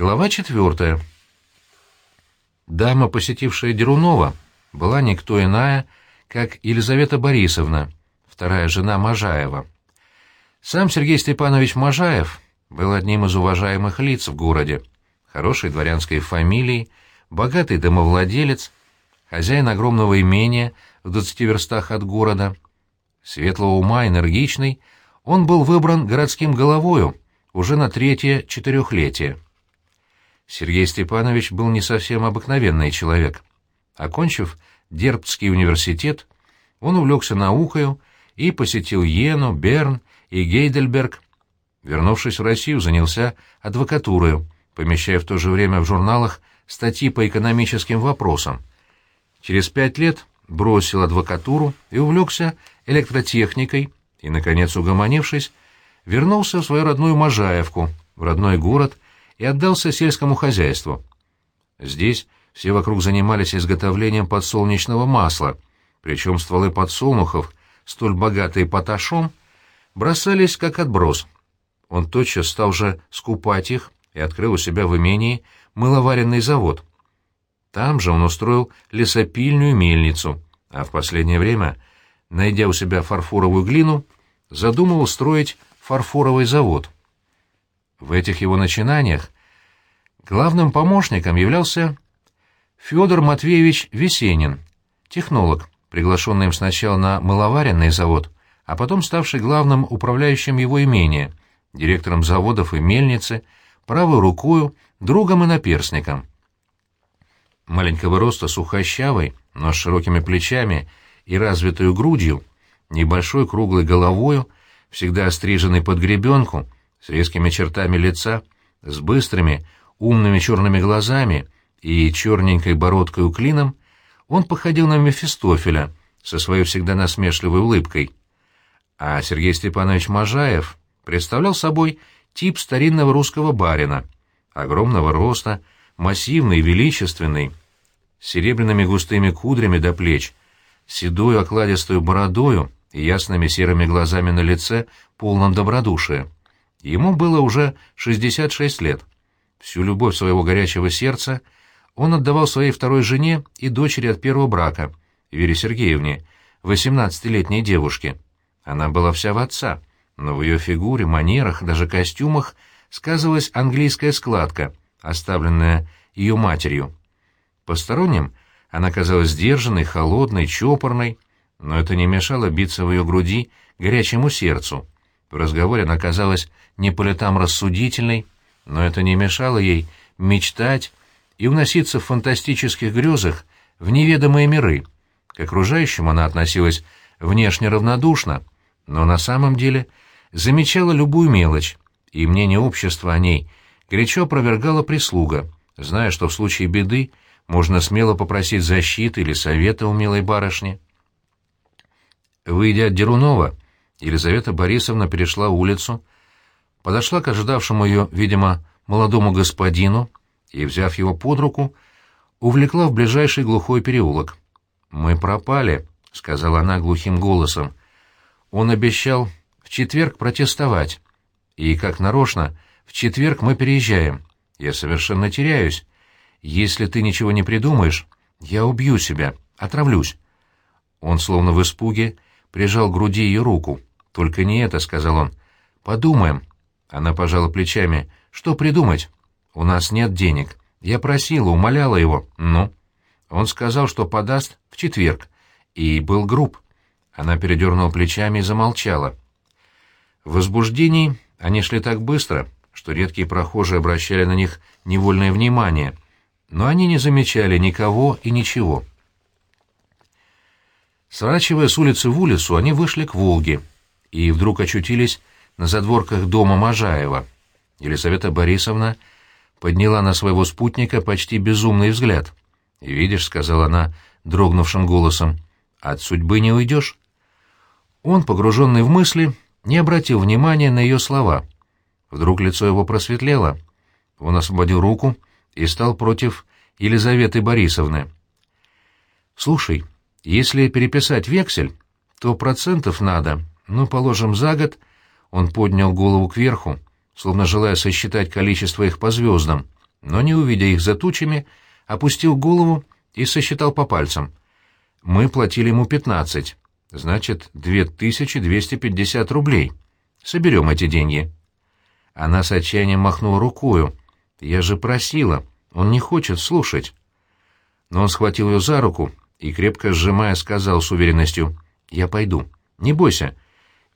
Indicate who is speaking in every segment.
Speaker 1: Глава четвертая. Дама, посетившая Дерунова, была никто иная, как Елизавета Борисовна, вторая жена Можаева. Сам Сергей Степанович Можаев был одним из уважаемых лиц в городе, хорошей дворянской фамилии, богатый домовладелец, хозяин огромного имения в двадцати верстах от города. Светлого ума, энергичный, он был выбран городским головою уже на третье четырехлетие. Сергей Степанович был не совсем обыкновенный человек. Окончив Дербцкий университет, он увлекся наукою и посетил Йену, Берн и Гейдельберг. Вернувшись в Россию, занялся адвокатурой, помещая в то же время в журналах статьи по экономическим вопросам. Через пять лет бросил адвокатуру и увлекся электротехникой, и, наконец, угомонившись, вернулся в свою родную Можаевку, в родной город — и отдался сельскому хозяйству. Здесь все вокруг занимались изготовлением подсолнечного масла, причем стволы подсолнухов, столь богатые поташом, бросались как отброс. Он тотчас стал же скупать их и открыл у себя в имении мыловаренный завод. Там же он устроил лесопильную мельницу, а в последнее время, найдя у себя фарфоровую глину, задумал устроить фарфоровый завод. В этих его начинаниях главным помощником являлся Федор Матвеевич Весенин, технолог, приглашенный им сначала на мыловаренный завод, а потом ставший главным управляющим его имения, директором заводов и мельницы, правой рукою, другом и наперсником. Маленького роста, сухощавый, но с широкими плечами и развитую грудью, небольшой круглой головою, всегда остриженный под гребенку — с резкими чертами лица, с быстрыми, умными черными глазами и черненькой бородкой у клином, он походил на Мефистофеля со своей всегда насмешливой улыбкой. А Сергей Степанович Можаев представлял собой тип старинного русского барина, огромного роста, массивный величественный, с серебряными густыми кудрями до плеч, седую окладистую бородою и ясными серыми глазами на лице, полном добродушия. Ему было уже 66 лет. Всю любовь своего горячего сердца он отдавал своей второй жене и дочери от первого брака, Вере Сергеевне, 18-летней девушке. Она была вся в отца, но в ее фигуре, манерах, даже костюмах сказывалась английская складка, оставленная ее матерью. Посторонним она казалась сдержанной, холодной, чопорной, но это не мешало биться в ее груди горячему сердцу. В разговоре она казалась не по летам рассудительной, но это не мешало ей мечтать и уноситься в фантастических грезах в неведомые миры. К окружающим она относилась внешне равнодушно, но на самом деле замечала любую мелочь, и мнение общества о ней горячо опровергала прислуга, зная, что в случае беды можно смело попросить защиты или совета у милой барышни. Выйдя от Дерунова, Елизавета Борисовна перешла улицу, подошла к ожидавшему ее, видимо, молодому господину и, взяв его под руку, увлекла в ближайший глухой переулок. «Мы пропали», — сказала она глухим голосом. «Он обещал в четверг протестовать. И, как нарочно, в четверг мы переезжаем. Я совершенно теряюсь. Если ты ничего не придумаешь, я убью себя, отравлюсь». Он, словно в испуге, прижал к груди ее руку. «Только не это», — сказал он. «Подумаем». Она пожала плечами. «Что придумать? У нас нет денег. Я просила, умоляла его. Ну?» Он сказал, что подаст в четверг. И был груб. Она передернула плечами и замолчала. В возбуждении они шли так быстро, что редкие прохожие обращали на них невольное внимание, но они не замечали никого и ничего. Сворачивая с улицы в улицу, они вышли к Волге — и вдруг очутились на задворках дома Можаева. Елизавета Борисовна подняла на своего спутника почти безумный взгляд. «И видишь», — сказала она дрогнувшим голосом, — «от судьбы не уйдешь». Он, погруженный в мысли, не обратил внимания на ее слова. Вдруг лицо его просветлело. Он освободил руку и стал против Елизаветы Борисовны. «Слушай, если переписать вексель, то процентов надо ну, положим, за год он поднял голову кверху, словно желая сосчитать количество их по звездам. но, не увидя их за тучами, опустил голову и сосчитал по пальцам. Мы платили ему пятнадцать, значит, две тысячи двести пятьдесят рублей. Соберем эти деньги. Она с отчаянием махнула рукою. Я же просила, он не хочет слушать. Но он схватил ее за руку и, крепко сжимая, сказал с уверенностью, «Я пойду. Не бойся.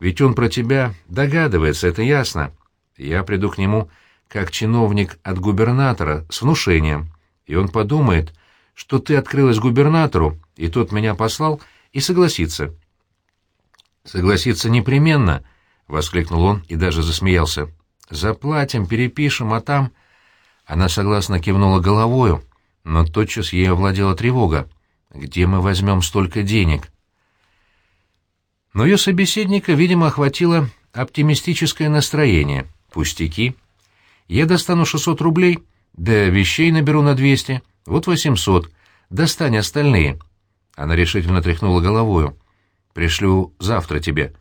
Speaker 1: Ведь он про тебя догадывается, это ясно. Я приду к нему как чиновник от губернатора с внушением, и он подумает, что ты открылась губернатору, и тот меня послал, и согласится». «Согласится непременно», — воскликнул он и даже засмеялся. «Заплатим, перепишем, а там...» Она согласно кивнула головою, но тотчас ей овладела тревога. «Где мы возьмем столько денег?» Но ее собеседника, видимо, охватило оптимистическое настроение. «Пустяки. Я достану 600 рублей, да вещей наберу на 200, вот 800. Достань остальные». Она решительно тряхнула головою. «Пришлю завтра тебе».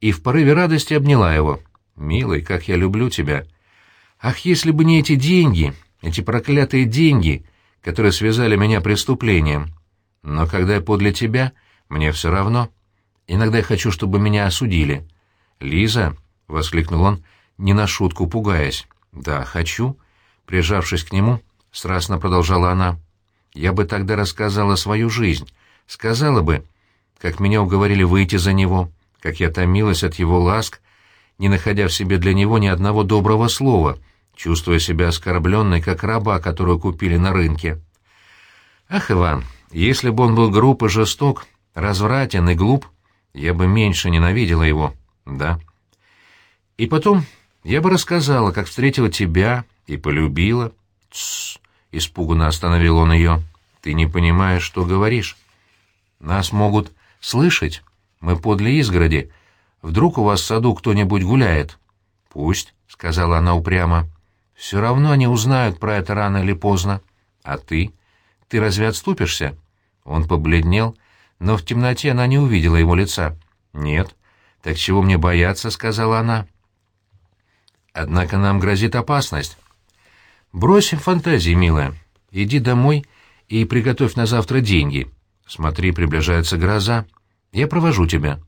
Speaker 1: И в порыве радости обняла его. «Милый, как я люблю тебя!» Ах, если бы не эти деньги, эти проклятые деньги, которые связали меня преступлением. Но когда я подле тебя, мне все равно. Иногда я хочу, чтобы меня осудили. «Лиза!» — воскликнул он, не на шутку пугаясь. «Да, хочу». Прижавшись к нему, страстно продолжала она. «Я бы тогда рассказала свою жизнь. Сказала бы, как меня уговорили выйти за него, как я томилась от его ласк, не находя в себе для него ни одного доброго слова, чувствуя себя оскорбленной, как раба, которую купили на рынке. Ах, Иван, если бы он был груб и жесток, развратен и глуп, я бы меньше ненавидела его, да. И потом я бы рассказала, как встретила тебя и полюбила. Тссс, испуганно остановил он ее. Ты не понимаешь, что говоришь. Нас могут слышать. Мы подле изгороди. Вдруг у вас в саду кто-нибудь гуляет? Пусть, — сказала она упрямо. Все равно они узнают про это рано или поздно. А ты? Ты разве отступишься? Он побледнел, но в темноте она не увидела его лица. Нет. Так чего мне бояться, — сказала она. Однако нам грозит опасность. Бросим фантазии, милая. Иди домой и приготовь на завтра деньги. Смотри, приближается гроза. Я провожу тебя.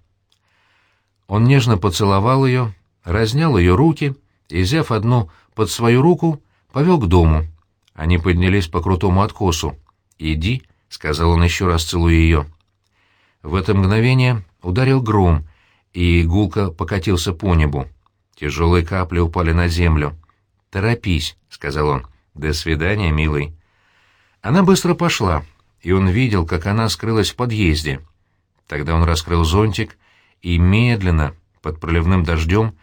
Speaker 1: Он нежно поцеловал ее, разнял ее руки и, взяв одну под свою руку, повел к дому. Они поднялись по крутому откосу. «Иди», — сказал он еще раз, целуя ее. В это мгновение ударил гром, и гулко покатился по небу. Тяжелые капли упали на землю. «Торопись», — сказал он. «До свидания, милый». Она быстро пошла, и он видел, как она скрылась в подъезде. Тогда он раскрыл зонтик и медленно, под проливным дождем,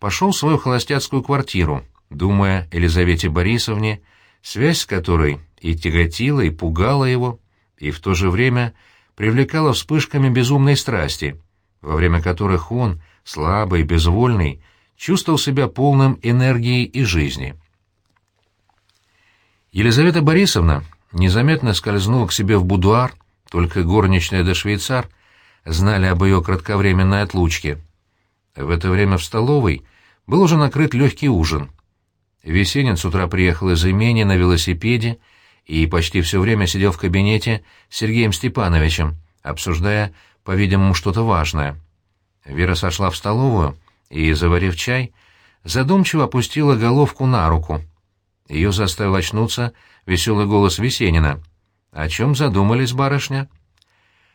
Speaker 1: пошел в свою холостяцкую квартиру, думая Елизавете Борисовне, связь с которой и тяготила, и пугала его, и в то же время привлекала вспышками безумной страсти, во время которых он, слабый, безвольный, чувствовал себя полным энергии и жизни. Елизавета Борисовна незаметно скользнула к себе в будуар, только горничная да швейцар знали об ее кратковременной отлучке. В это время в столовой был уже накрыт легкий ужин. Весенин с утра приехал из имени на велосипеде и почти все время сидел в кабинете с Сергеем Степановичем, обсуждая, по-видимому, что-то важное. Вера сошла в столовую и, заварив чай, задумчиво опустила головку на руку. Ее заставил очнуться веселый голос Весенина. «О чем задумались, барышня?»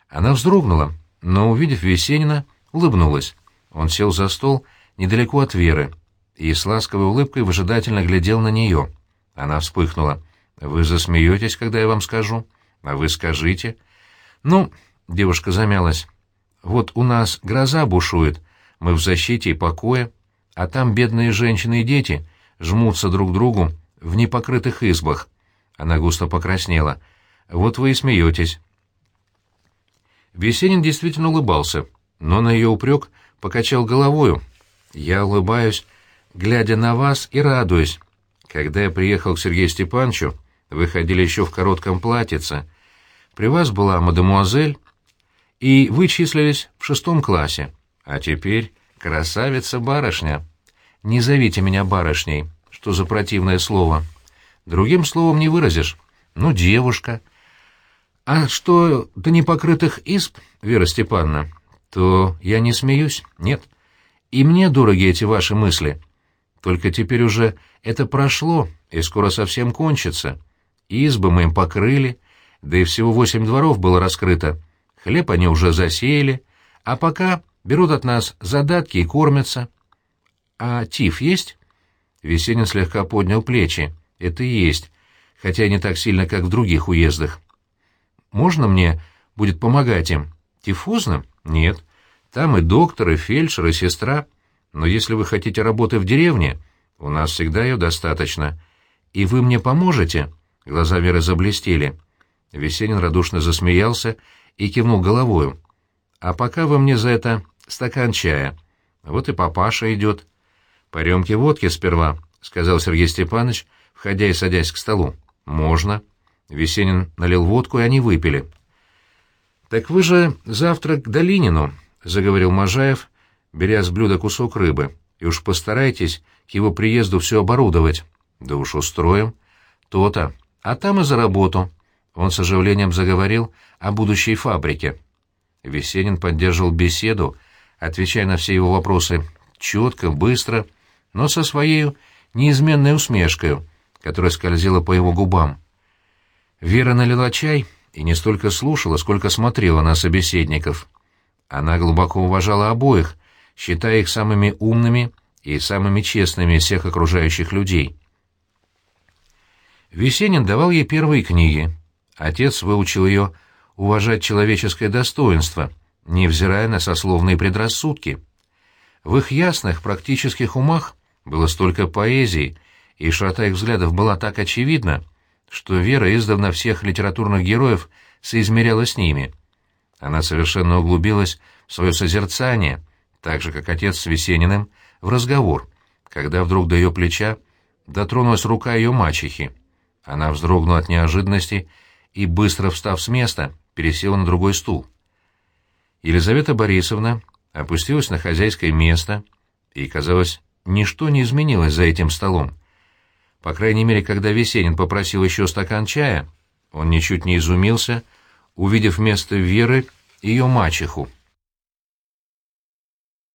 Speaker 1: Она вздрогнула но, увидев Весенина, улыбнулась. Он сел за стол недалеко от Веры и с ласковой улыбкой выжидательно глядел на нее. Она вспыхнула. «Вы засмеетесь, когда я вам скажу? А вы скажите?» «Ну...» — девушка замялась. «Вот у нас гроза бушует, мы в защите и покое, а там бедные женщины и дети жмутся друг к другу в непокрытых избах». Она густо покраснела. «Вот вы и смеетесь». Весенин действительно улыбался, но на ее упрек покачал головою. «Я улыбаюсь, глядя на вас и радуюсь. Когда я приехал к Сергею Степановичу, вы ходили еще в коротком платьице. При вас была мадемуазель, и вы числились в шестом классе. А теперь красавица-барышня. Не зовите меня барышней, что за противное слово. Другим словом не выразишь. Ну, девушка. А что до непокрытых исп, Вера Степановна, то я не смеюсь, нет. И мне дороги эти ваши мысли. Только теперь уже это прошло, и скоро совсем кончится. Избы мы им покрыли, да и всего восемь дворов было раскрыто. Хлеб они уже засеяли, а пока берут от нас задатки и кормятся. А тиф есть? Весенин слегка поднял плечи. Это есть, хотя не так сильно, как в других уездах. Можно мне будет помогать им? Тифозным? Нет. Там и доктор, и фельдшер, и сестра. Но если вы хотите работы в деревне, у нас всегда ее достаточно. И вы мне поможете?» Глаза Веры заблестели. Весенин радушно засмеялся и кивнул головою. «А пока вы мне за это стакан чая. Вот и папаша идет». «По рюмке водки сперва», — сказал Сергей Степанович, входя и садясь к столу. «Можно». Весенин налил водку, и они выпили. «Так вы же завтра к Долинину», — заговорил Можаев, беря с блюда кусок рыбы. «И уж постарайтесь к его приезду все оборудовать». «Да уж устроим». «То-то. А там и за работу». Он с оживлением заговорил о будущей фабрике. Весенин поддерживал беседу, отвечая на все его вопросы четко, быстро, но со своей неизменной усмешкой, которая скользила по его губам. Вера налила чай и не столько слушала, сколько смотрела на собеседников. Она глубоко уважала обоих, считая их самыми умными и самыми честными из всех окружающих людей. Весенин давал ей первые книги. Отец выучил ее уважать человеческое достоинство, невзирая на сословные предрассудки. В их ясных, практических умах было столько поэзии, и широта их взглядов была так очевидна, что Вера издавна всех литературных героев соизмеряла с ними. Она совершенно углубилась в свое созерцание, так же, как отец с Весениным, в разговор, когда вдруг до ее плеча дотронулась рука ее мачехи. Она вздрогнула от неожиданности и, быстро встав с места, пересела на другой стул. Елизавета Борисовна опустилась на хозяйское место, и, казалось, ничто не изменилось за этим столом. По крайней мере, когда Весенин попросил еще стакан чая, он ничуть не изумился, увидев вместо Веры ее мачеху —